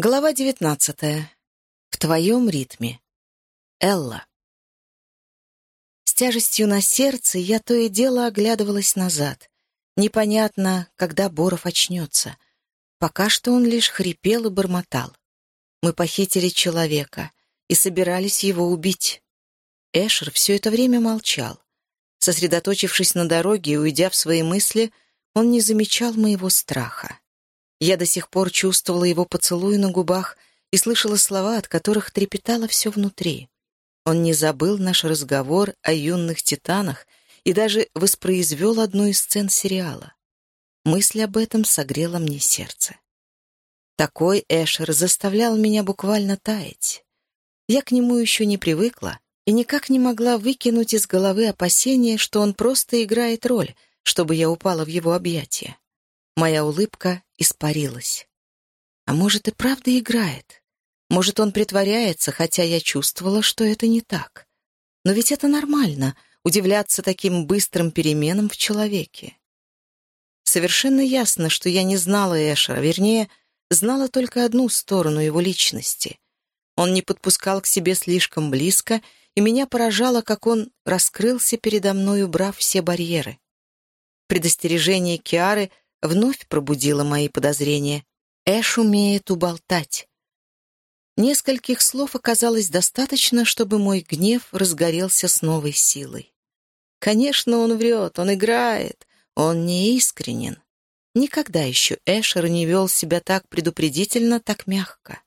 Глава девятнадцатая. В твоем ритме. Элла. С тяжестью на сердце я то и дело оглядывалась назад. Непонятно, когда Боров очнется. Пока что он лишь хрипел и бормотал. Мы похитили человека и собирались его убить. Эшер все это время молчал. Сосредоточившись на дороге и уйдя в свои мысли, он не замечал моего страха. Я до сих пор чувствовала его поцелуй на губах и слышала слова, от которых трепетало все внутри. Он не забыл наш разговор о юных титанах и даже воспроизвел одну из сцен сериала. Мысль об этом согрела мне сердце. Такой Эшер заставлял меня буквально таять. Я к нему еще не привыкла и никак не могла выкинуть из головы опасения, что он просто играет роль, чтобы я упала в его объятия. Моя улыбка испарилась. А может, и правда играет. Может, он притворяется, хотя я чувствовала, что это не так. Но ведь это нормально — удивляться таким быстрым переменам в человеке. Совершенно ясно, что я не знала Эшера, вернее, знала только одну сторону его личности. Он не подпускал к себе слишком близко, и меня поражало, как он раскрылся передо мной, убрав все барьеры. Предостережение Киары — вновь пробудило мои подозрения. Эш умеет уболтать. Нескольких слов оказалось достаточно, чтобы мой гнев разгорелся с новой силой. Конечно, он врет, он играет, он не искренен. Никогда еще Эшер не вел себя так предупредительно, так мягко.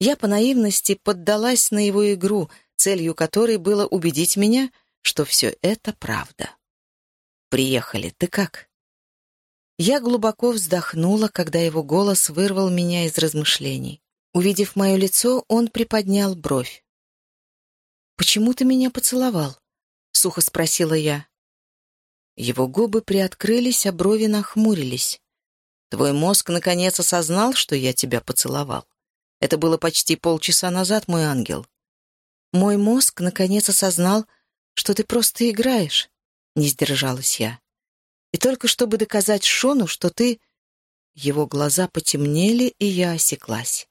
Я по наивности поддалась на его игру, целью которой было убедить меня, что все это правда. «Приехали, ты как?» Я глубоко вздохнула, когда его голос вырвал меня из размышлений. Увидев мое лицо, он приподнял бровь. «Почему ты меня поцеловал?» — сухо спросила я. Его губы приоткрылись, а брови нахмурились. «Твой мозг наконец осознал, что я тебя поцеловал. Это было почти полчаса назад, мой ангел. Мой мозг наконец осознал, что ты просто играешь», — не сдержалась я. И только чтобы доказать Шону, что ты...» Его глаза потемнели, и я осеклась.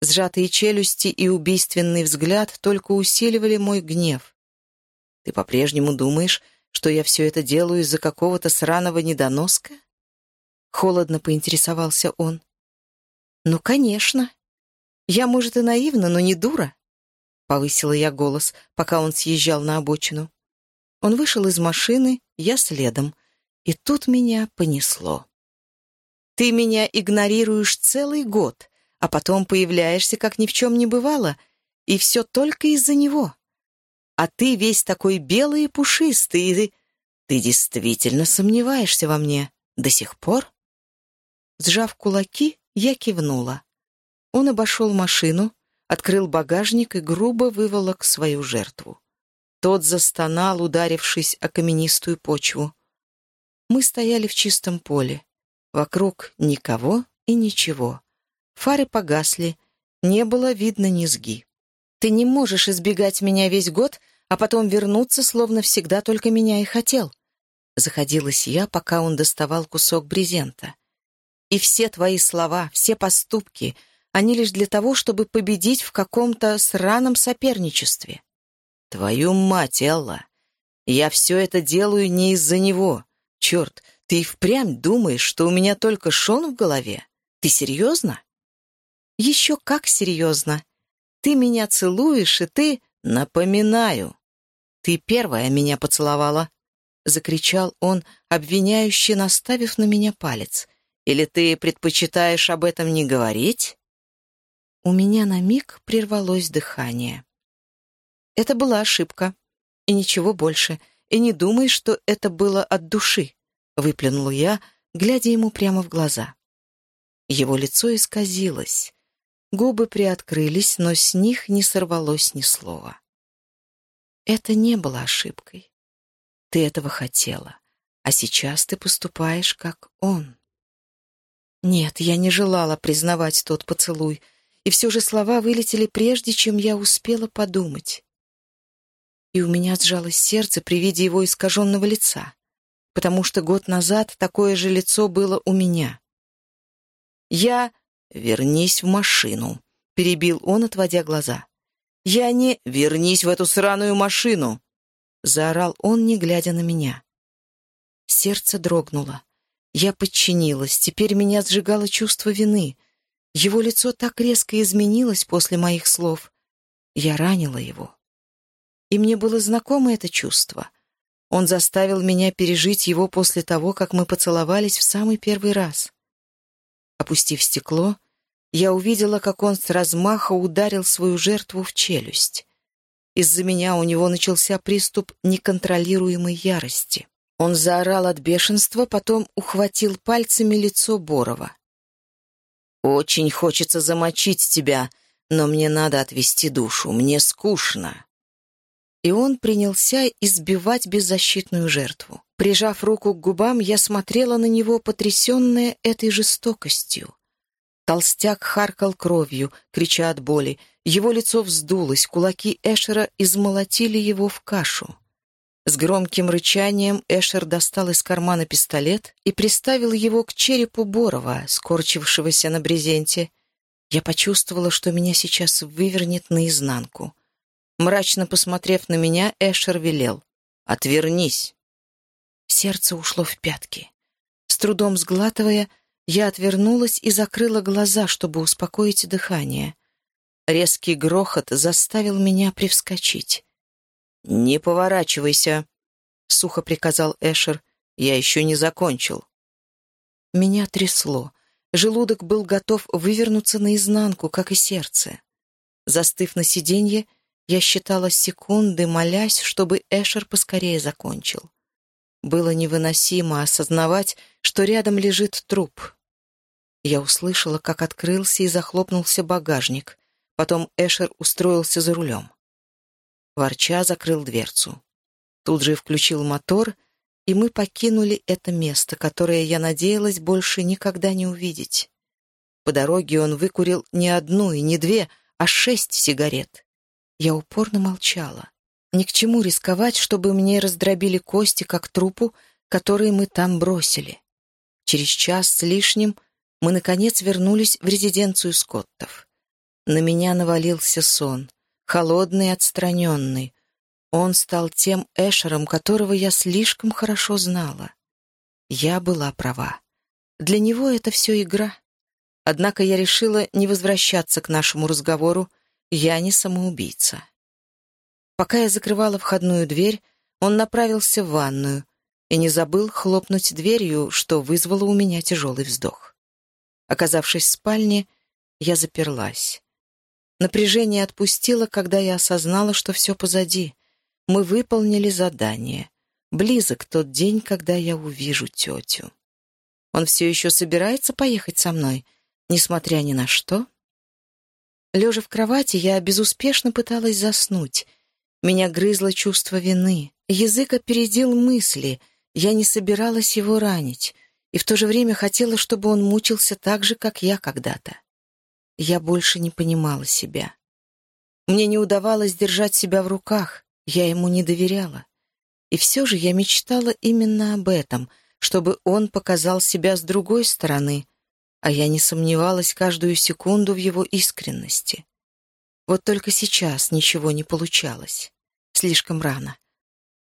Сжатые челюсти и убийственный взгляд только усиливали мой гнев. «Ты по-прежнему думаешь, что я все это делаю из-за какого-то сраного недоноска?» Холодно поинтересовался он. «Ну, конечно. Я, может, и наивна, но не дура», — повысила я голос, пока он съезжал на обочину. Он вышел из машины, я следом — и тут меня понесло. Ты меня игнорируешь целый год, а потом появляешься, как ни в чем не бывало, и все только из-за него. А ты весь такой белый и пушистый, и ты... Ты действительно сомневаешься во мне до сих пор? Сжав кулаки, я кивнула. Он обошел машину, открыл багажник и грубо выволок свою жертву. Тот застонал, ударившись о каменистую почву. Мы стояли в чистом поле. Вокруг никого и ничего. Фары погасли, не было видно низги. Ты не можешь избегать меня весь год, а потом вернуться, словно всегда только меня и хотел. Заходилась я, пока он доставал кусок брезента. И все твои слова, все поступки, они лишь для того, чтобы победить в каком-то сраном соперничестве. Твою мать, Элла! Я все это делаю не из-за него. «Черт, ты и впрямь думаешь, что у меня только Шон в голове? Ты серьезно?» «Еще как серьезно. Ты меня целуешь, и ты...» «Напоминаю, ты первая меня поцеловала», — закричал он, обвиняюще наставив на меня палец. «Или ты предпочитаешь об этом не говорить?» У меня на миг прервалось дыхание. Это была ошибка, и ничего больше — и не думай, что это было от души», — выплюнула я, глядя ему прямо в глаза. Его лицо исказилось. Губы приоткрылись, но с них не сорвалось ни слова. «Это не было ошибкой. Ты этого хотела, а сейчас ты поступаешь, как он». Нет, я не желала признавать тот поцелуй, и все же слова вылетели прежде, чем я успела подумать и у меня сжалось сердце при виде его искаженного лица, потому что год назад такое же лицо было у меня. Я... «Вернись в машину», — перебил он, отводя глаза. «Я не... Вернись в эту сраную машину!» — заорал он, не глядя на меня. Сердце дрогнуло. Я подчинилась, теперь меня сжигало чувство вины. Его лицо так резко изменилось после моих слов. Я ранила его. И мне было знакомо это чувство. Он заставил меня пережить его после того, как мы поцеловались в самый первый раз. Опустив стекло, я увидела, как он с размаха ударил свою жертву в челюсть. Из-за меня у него начался приступ неконтролируемой ярости. Он заорал от бешенства, потом ухватил пальцами лицо Борова. «Очень хочется замочить тебя, но мне надо отвести душу, мне скучно». И он принялся избивать беззащитную жертву. Прижав руку к губам, я смотрела на него, потрясенная этой жестокостью. Толстяк харкал кровью, крича от боли. Его лицо вздулось, кулаки Эшера измолотили его в кашу. С громким рычанием Эшер достал из кармана пистолет и приставил его к черепу Борова, скорчившегося на брезенте. Я почувствовала, что меня сейчас вывернет наизнанку. Мрачно посмотрев на меня, Эшер велел. «Отвернись!» Сердце ушло в пятки. С трудом сглатывая, я отвернулась и закрыла глаза, чтобы успокоить дыхание. Резкий грохот заставил меня привскочить. «Не поворачивайся», — сухо приказал Эшер. «Я еще не закончил». Меня трясло. Желудок был готов вывернуться наизнанку, как и сердце. Застыв на сиденье, я считала секунды, молясь, чтобы Эшер поскорее закончил. Было невыносимо осознавать, что рядом лежит труп. Я услышала, как открылся и захлопнулся багажник. Потом Эшер устроился за рулем. Ворча закрыл дверцу. Тут же включил мотор, и мы покинули это место, которое я надеялась больше никогда не увидеть. По дороге он выкурил не одну и не две, а шесть сигарет. Я упорно молчала. Ни к чему рисковать, чтобы мне раздробили кости, как трупу, которые мы там бросили. Через час с лишним мы, наконец, вернулись в резиденцию Скоттов. На меня навалился сон холодный и отстраненный. Он стал тем Эшером, которого я слишком хорошо знала. Я была права. Для него это все игра. Однако я решила не возвращаться к нашему разговору, я не самоубийца. Пока я закрывала входную дверь, он направился в ванную и не забыл хлопнуть дверью, что вызвало у меня тяжелый вздох. Оказавшись в спальне, я заперлась. Напряжение отпустило, когда я осознала, что все позади. Мы выполнили задание. Близок тот день, когда я увижу тетю. Он все еще собирается поехать со мной, несмотря ни на что? Лежа в кровати, я безуспешно пыталась заснуть. Меня грызло чувство вины. Язык опередил мысли. Я не собиралась его ранить. И в то же время хотела, чтобы он мучился так же, как я когда-то. Я больше не понимала себя. Мне не удавалось держать себя в руках, я ему не доверяла. И все же я мечтала именно об этом, чтобы он показал себя с другой стороны, а я не сомневалась каждую секунду в его искренности. Вот только сейчас ничего не получалось. Слишком рано.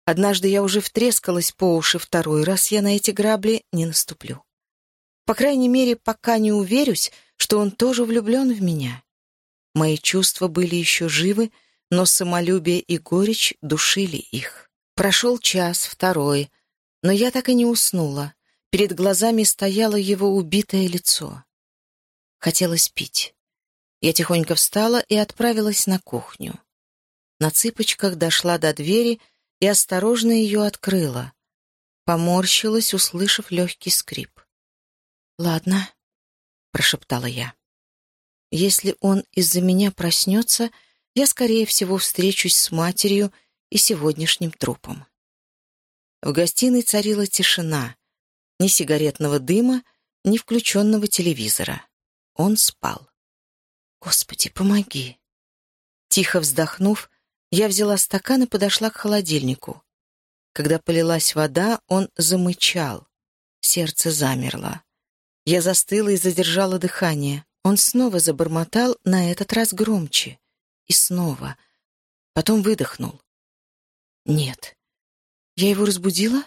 Однажды я уже втрескалась по уши, второй раз я на эти грабли не наступлю. По крайней мере, пока не уверюсь, что он тоже влюблен в меня. Мои чувства были еще живы, но самолюбие и горечь душили их. Прошел час, второй, но я так и не уснула. Перед глазами стояло его убитое лицо. Хотелось пить. Я тихонько встала и отправилась на кухню. На цыпочках дошла до двери и осторожно ее открыла. Поморщилась, услышав легкий скрип. «Ладно», — прошептала я. «Если он из-за меня проснется, я, скорее всего, встречусь с матерью и сегодняшним трупом». В гостиной царила тишина. Ни сигаретного дыма, ни включенного телевизора. Он спал. «Господи, помоги!» Тихо вздохнув, я взяла стакан и подошла к холодильнику. Когда полилась вода, он замычал. Сердце замерло. Я застыла и задержала дыхание. Он снова забормотал, на этот раз громче. И снова. Потом выдохнул. «Нет». «Я его разбудила?»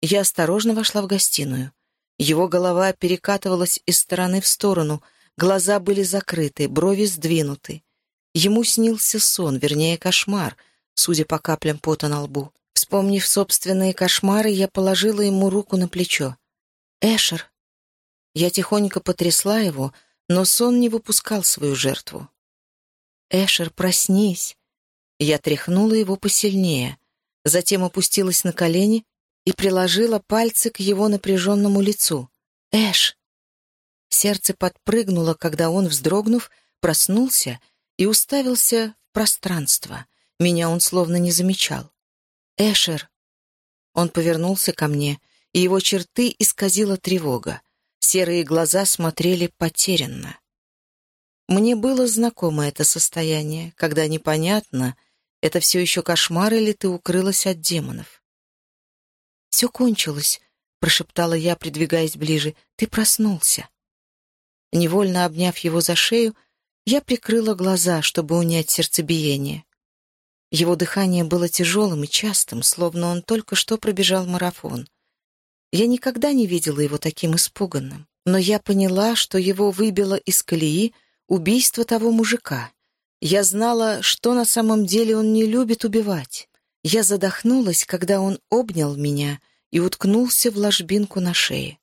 Я осторожно вошла в гостиную. Его голова перекатывалась из стороны в сторону, глаза были закрыты, брови сдвинуты. Ему снился сон, вернее, кошмар, судя по каплям пота на лбу. Вспомнив собственные кошмары, я положила ему руку на плечо. «Эшер!» Я тихонько потрясла его, но сон не выпускал свою жертву. «Эшер, проснись!» Я тряхнула его посильнее, затем опустилась на колени и приложила пальцы к его напряженному лицу. «Эш!» Сердце подпрыгнуло, когда он, вздрогнув, проснулся и уставился в пространство. Меня он словно не замечал. «Эшер!» Он повернулся ко мне, и его черты исказила тревога. Серые глаза смотрели потерянно. Мне было знакомо это состояние, когда непонятно, это все еще кошмар или ты укрылась от демонов. «Все кончилось», — прошептала я, придвигаясь ближе. «Ты проснулся». Невольно обняв его за шею, я прикрыла глаза, чтобы унять сердцебиение. Его дыхание было тяжелым и частым, словно он только что пробежал марафон. Я никогда не видела его таким испуганным, но я поняла, что его выбило из колеи убийство того мужика. Я знала, что на самом деле он не любит убивать. Я задохнулась, когда он обнял меня и уткнулся в ложбинку на шее.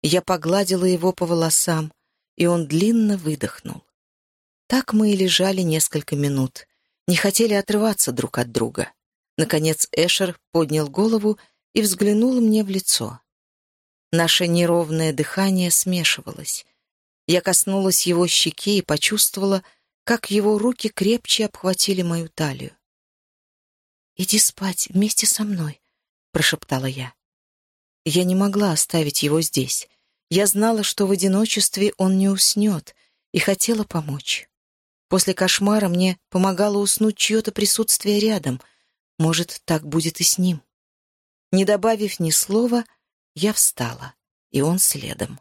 Я погладила его по волосам, и он длинно выдохнул. Так мы и лежали несколько минут, не хотели отрываться друг от друга. Наконец Эшер поднял голову и взглянул мне в лицо. Наше неровное дыхание смешивалось. Я коснулась его щеки и почувствовала, как его руки крепче обхватили мою талию. «Иди спать вместе со мной», — прошептала я. Я не могла оставить его здесь. Я знала, что в одиночестве он не уснет, и хотела помочь. После кошмара мне помогало уснуть чье-то присутствие рядом. Может, так будет и с ним. Не добавив ни слова, я встала, и он следом.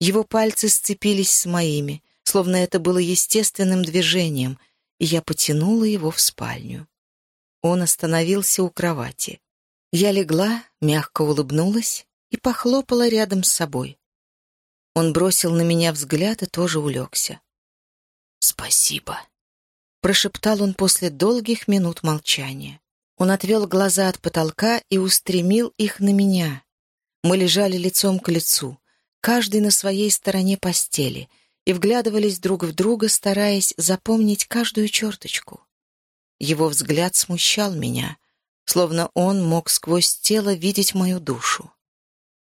Его пальцы сцепились с моими, словно это было естественным движением, и я потянула его в спальню. Он остановился у кровати. Я легла, мягко улыбнулась и похлопала рядом с собой. Он бросил на меня взгляд и тоже улегся. «Спасибо», — прошептал он после долгих минут молчания. Он отвел глаза от потолка и устремил их на меня, мы лежали лицом к лицу, каждый на своей стороне постели, и вглядывались друг в друга, стараясь запомнить каждую черточку. Его взгляд смущал меня, словно он мог сквозь тело видеть мою душу.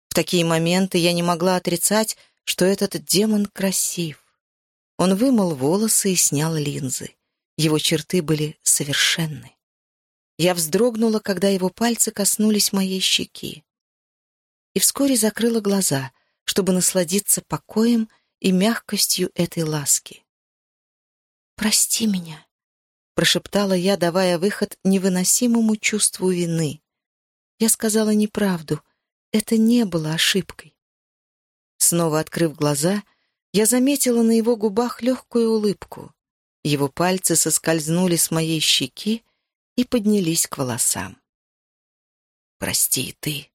В такие моменты я не могла отрицать, что этот демон красив. Он вымыл волосы и снял линзы. Его черты были совершенны. Я вздрогнула, когда его пальцы коснулись моей щеки и вскоре закрыла глаза, чтобы насладиться покоем и мягкостью этой ласки. «Прости меня», — прошептала я, давая выход невыносимому чувству вины. Я сказала неправду, это не было ошибкой. Снова открыв глаза, я заметила на его губах легкую улыбку. Его пальцы соскользнули с моей щеки и поднялись к волосам. «Прости ты»,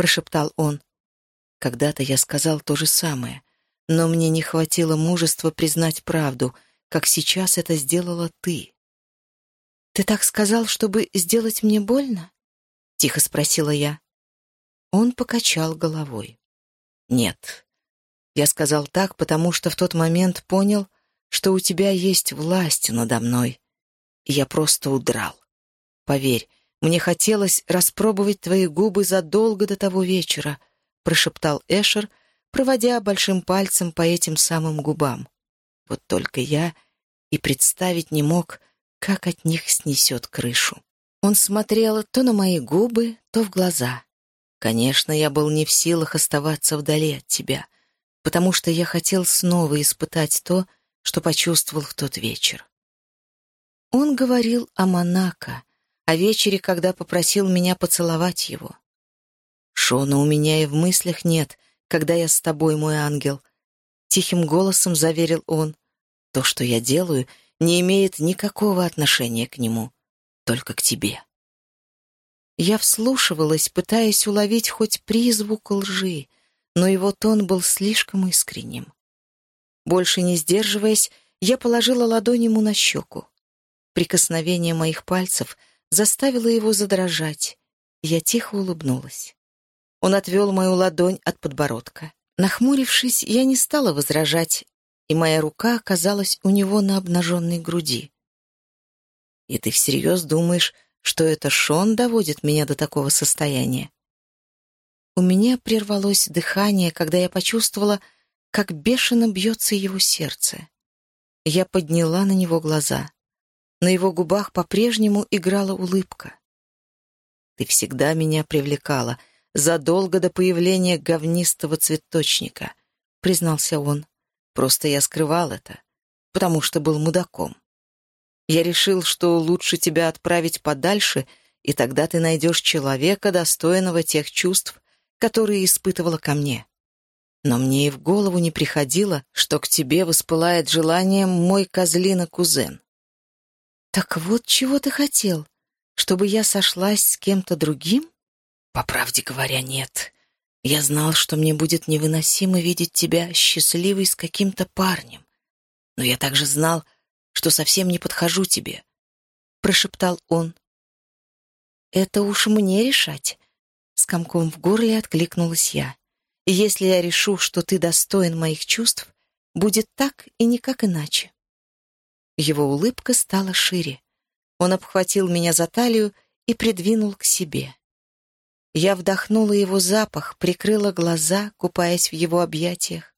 прошептал он. Когда-то я сказал то же самое, но мне не хватило мужества признать правду, как сейчас это сделала ты. «Ты так сказал, чтобы сделать мне больно?» — тихо спросила я. Он покачал головой. «Нет. Я сказал так, потому что в тот момент понял, что у тебя есть власть надо мной, и я просто удрал. Поверь, мне хотелось распробовать твои губы задолго до того вечера», — прошептал Эшер, проводя большим пальцем по этим самым губам. Вот только я и представить не мог, как от них снесет крышу. Он смотрел то на мои губы, то в глаза. Конечно, я был не в силах оставаться вдали от тебя, потому что я хотел снова испытать то, что почувствовал в тот вечер. Он говорил о Монако, о вечере, когда попросил меня поцеловать его. «Шона у меня и в мыслях нет, когда я с тобой, мой ангел. Тихим голосом заверил он. То, что я делаю, не имеет никакого отношения к нему, только к тебе. Я вслушивалась, пытаясь уловить хоть призвук лжи, но его тон был слишком искренним. Больше не сдерживаясь, я положила ладонь ему на щеку. Прикосновение моих пальцев заставило его задрожать. Я тихо улыбнулась. Он отвел мою ладонь от подбородка. Нахмурившись, я не стала возражать, и моя рука оказалась у него на обнаженной груди. «И ты всерьез думаешь, что это Шон доводит меня до такого состояния?» У меня прервалось дыхание, когда я почувствовала, как бешено бьется его сердце. Я подняла на него глаза. На его губах по-прежнему играла улыбка. «Ты всегда меня привлекала, задолго до появления говнистого цветочника», — признался он. Просто я скрывал это, потому что был мудаком. Я решил, что лучше тебя отправить подальше, и тогда ты найдешь человека, достойного тех чувств, которые испытывала ко мне. Но мне и в голову не приходило, что к тебе воспылает желанием мой козлина-кузен. Так вот чего ты хотел? Чтобы я сошлась с кем-то другим? По правде говоря, нет. Я знал, что мне будет невыносимо видеть тебя счастливой с каким-то парнем. Но я также знал, что совсем не подхожу тебе», — прошептал он. «Это уж мне решать», — с комком в горле откликнулась я. «И если я решу, что ты достоин моих чувств, будет так и никак иначе». Его улыбка стала шире. Он обхватил меня за талию и придвинул к себе. Я вдохнула его запах, прикрыла глаза, купаясь в его объятиях,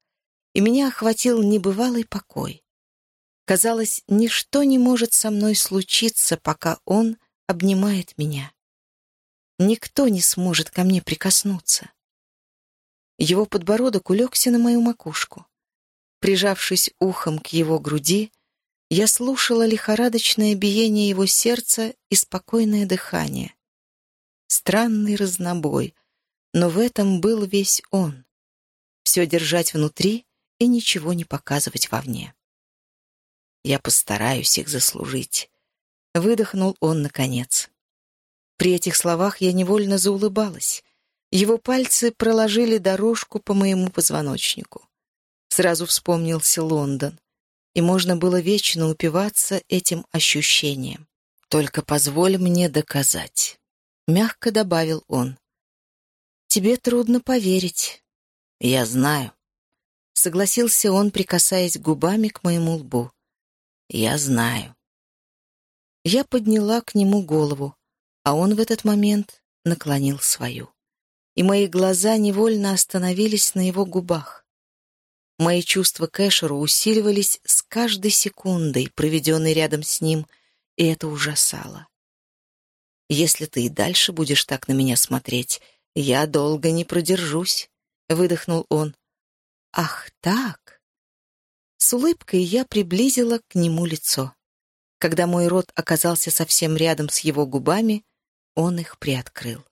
и меня охватил небывалый покой. Казалось, ничто не может со мной случиться, пока он обнимает меня. Никто не сможет ко мне прикоснуться. Его подбородок улегся на мою макушку. Прижавшись ухом к его груди, я слушала лихорадочное биение его сердца и спокойное дыхание странный разнобой, но в этом был весь он. Все держать внутри и ничего не показывать вовне. Я постараюсь их заслужить. Выдохнул он наконец. При этих словах я невольно заулыбалась. Его пальцы проложили дорожку по моему позвоночнику. Сразу вспомнился Лондон, и можно было вечно упиваться этим ощущением. Только позволь мне доказать. — мягко добавил он. «Тебе трудно поверить». «Я знаю», — согласился он, прикасаясь губами к моему лбу. «Я знаю». Я подняла к нему голову, а он в этот момент наклонил свою. И мои глаза невольно остановились на его губах. Мои чувства к Эшеру усиливались с каждой секундой, проведенной рядом с ним, и это ужасало. Если ты и дальше будешь так на меня смотреть, я долго не продержусь», — выдохнул он. «Ах, так!» С улыбкой я приблизила к нему лицо. Когда мой рот оказался совсем рядом с его губами, он их приоткрыл.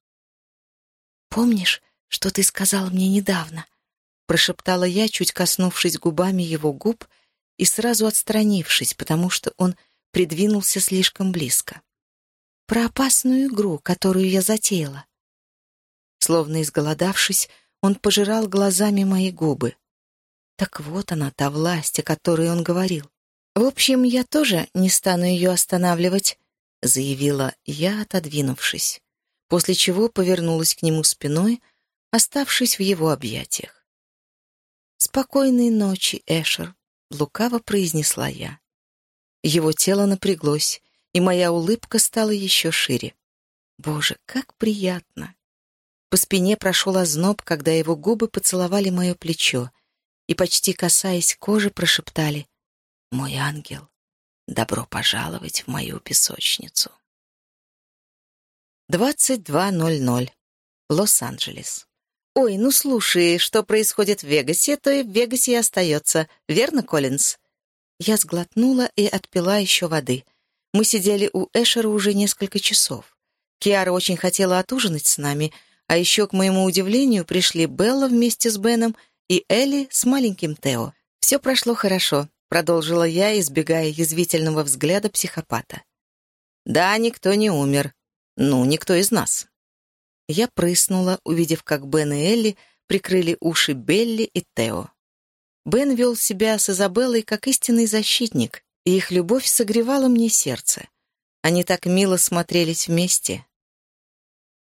«Помнишь, что ты сказал мне недавно?» — прошептала я, чуть коснувшись губами его губ и сразу отстранившись, потому что он придвинулся слишком близко про опасную игру, которую я затеяла. Словно изголодавшись, он пожирал глазами мои губы. Так вот она, та власть, о которой он говорил. «В общем, я тоже не стану ее останавливать», — заявила я, отодвинувшись, после чего повернулась к нему спиной, оставшись в его объятиях. «Спокойной ночи, Эшер», — лукаво произнесла я. Его тело напряглось, и моя улыбка стала еще шире. Боже, как приятно! По спине прошел озноб, когда его губы поцеловали мое плечо и, почти касаясь кожи, прошептали «Мой ангел, добро пожаловать в мою песочницу». 22.00. Лос-Анджелес. «Ой, ну слушай, что происходит в Вегасе, то и в Вегасе и остается. Верно, Коллинз?» Я сглотнула и отпила еще воды — мы сидели у Эшера уже несколько часов. Киара очень хотела отужинать с нами, а еще, к моему удивлению, пришли Белла вместе с Беном и Элли с маленьким Тео. «Все прошло хорошо», — продолжила я, избегая язвительного взгляда психопата. «Да, никто не умер. Ну, никто из нас». Я прыснула, увидев, как Бен и Элли прикрыли уши Белли и Тео. Бен вел себя с Изабеллой как истинный защитник, и их любовь согревала мне сердце. Они так мило смотрелись вместе.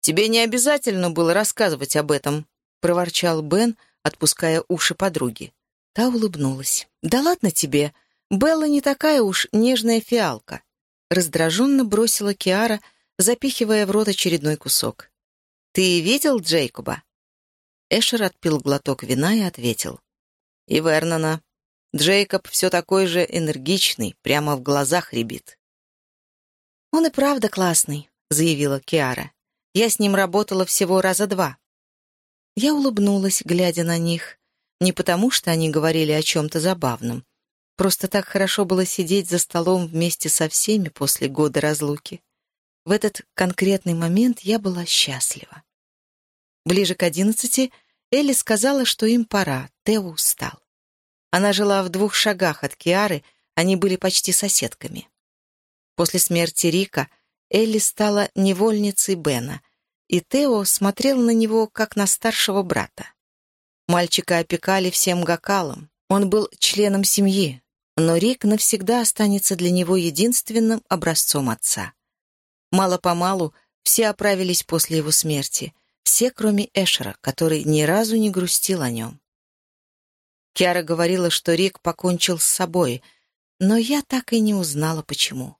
«Тебе не обязательно было рассказывать об этом», — проворчал Бен, отпуская уши подруги. Та улыбнулась. «Да ладно тебе. Белла не такая уж нежная фиалка», — раздраженно бросила Киара, запихивая в рот очередной кусок. «Ты видел Джейкоба?» Эшер отпил глоток вина и ответил. «И Вернона. Джейкоб все такой же энергичный, прямо в глазах рябит». «Он и правда классный», — заявила Киара. «Я с ним работала всего раза два». Я улыбнулась, глядя на них. Не потому, что они говорили о чем-то забавном. Просто так хорошо было сидеть за столом вместе со всеми после года разлуки. В этот конкретный момент я была счастлива. Ближе к одиннадцати Элли сказала, что им пора, Тео устал. Она жила в двух шагах от Киары, они были почти соседками. После смерти Рика Элли стала невольницей Бена, и Тео смотрел на него, как на старшего брата. Мальчика опекали всем гакалом. Он был членом семьи, но Рик навсегда останется для него единственным образцом отца. Мало-помалу все оправились после его смерти, все, кроме Эшера, который ни разу не грустил о нем. Киара говорила, что Рик покончил с собой, но я так и не узнала, почему.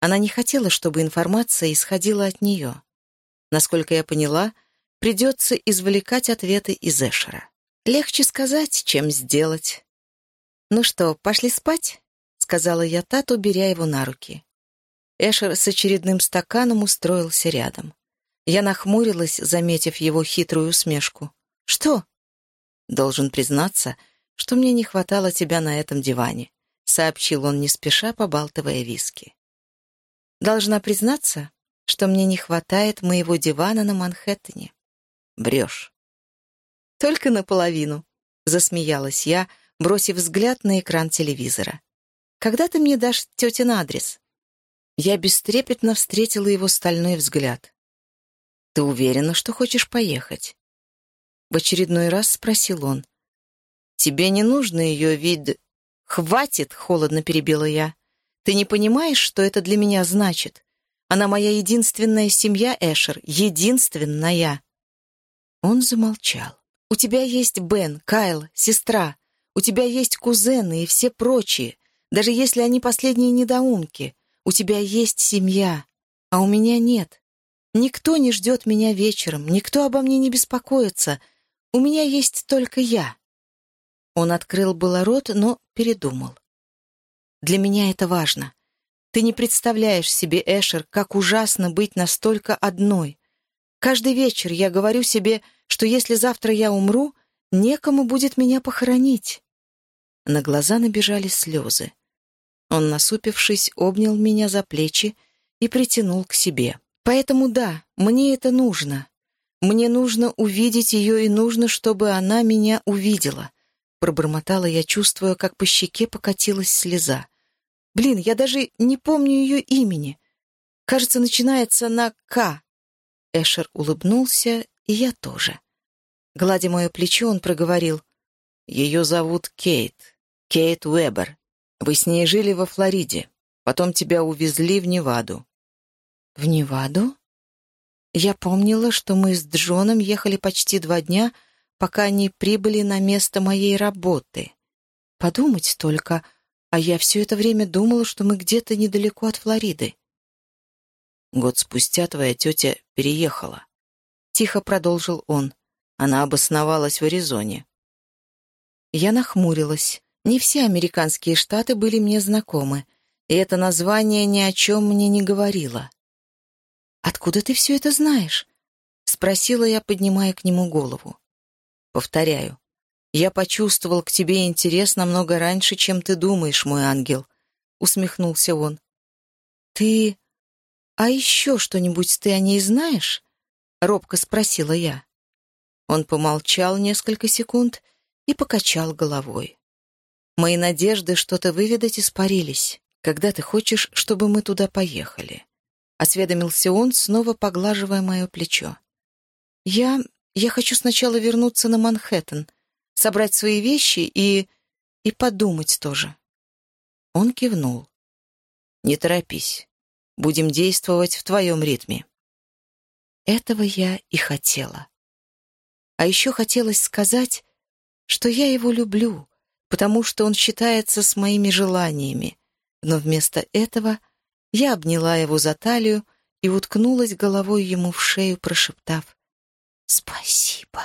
Она не хотела, чтобы информация исходила от нее. Насколько я поняла, придется извлекать ответы из Эшера. Легче сказать, чем сделать. «Ну что, пошли спать?» — сказала я Тату, беря его на руки. Эшер с очередным стаканом устроился рядом. Я нахмурилась, заметив его хитрую усмешку. «Что?» «Должен признаться, что мне не хватало тебя на этом диване», — сообщил он не спеша, побалтывая виски. «Должна признаться, что мне не хватает моего дивана на Манхэттене». «Брешь». «Только наполовину», — засмеялась я, бросив взгляд на экран телевизора. «Когда ты мне дашь тетин адрес?» Я бестрепетно встретила его стальной взгляд. «Ты уверена, что хочешь поехать?» В очередной раз спросил он. «Тебе не нужно ее вид...» «Хватит!» — холодно перебила я. «Ты не понимаешь, что это для меня значит? Она моя единственная семья, Эшер, единственная!» Он замолчал. У тебя есть Бен, Кайл, сестра. У тебя есть кузены и все прочие, даже если они последние недоумки. У тебя есть семья, а у меня нет. Никто не ждет меня вечером, никто обо мне не беспокоится. У меня есть только я». Он открыл было рот, но передумал. «Для меня это важно. Ты не представляешь себе, Эшер, как ужасно быть настолько одной. Каждый вечер я говорю себе, что если завтра я умру, некому будет меня похоронить. На глаза набежали слезы. Он, насупившись, обнял меня за плечи и притянул к себе. Поэтому да, мне это нужно. Мне нужно увидеть ее, и нужно, чтобы она меня увидела. Пробормотала я, чувствуя, как по щеке покатилась слеза. Блин, я даже не помню ее имени. Кажется, начинается на «К». Эшер улыбнулся, и я тоже. Гладя мое плечо, он проговорил. «Ее зовут Кейт. Кейт Уэбер. Вы с ней жили во Флориде. Потом тебя увезли в Неваду». «В Неваду?» Я помнила, что мы с Джоном ехали почти два дня, пока они прибыли на место моей работы. Подумать только, а я все это время думала, что мы где-то недалеко от Флориды. Год спустя твоя тетя переехала. Тихо продолжил он. Она обосновалась в Аризоне. Я нахмурилась. Не все американские штаты были мне знакомы, и это название ни о чем мне не говорило. «Откуда ты все это знаешь?» — спросила я, поднимая к нему голову. «Повторяю, я почувствовал к тебе интерес намного раньше, чем ты думаешь, мой ангел», — усмехнулся он. «Ты... А еще что-нибудь ты о ней знаешь?» — робко спросила я. Он помолчал несколько секунд и покачал головой. Мои надежды что-то выведать испарились. Когда ты хочешь, чтобы мы туда поехали?» Осведомился он, снова поглаживая мое плечо. «Я... я хочу сначала вернуться на Манхэттен, собрать свои вещи и... и подумать тоже». Он кивнул. «Не торопись. Будем действовать в твоем ритме». Этого я и хотела. А еще хотелось сказать, что я его люблю, потому что он считается с моими желаниями, но вместо этого я обняла его за талию и уткнулась головой ему в шею, прошептав «Спасибо».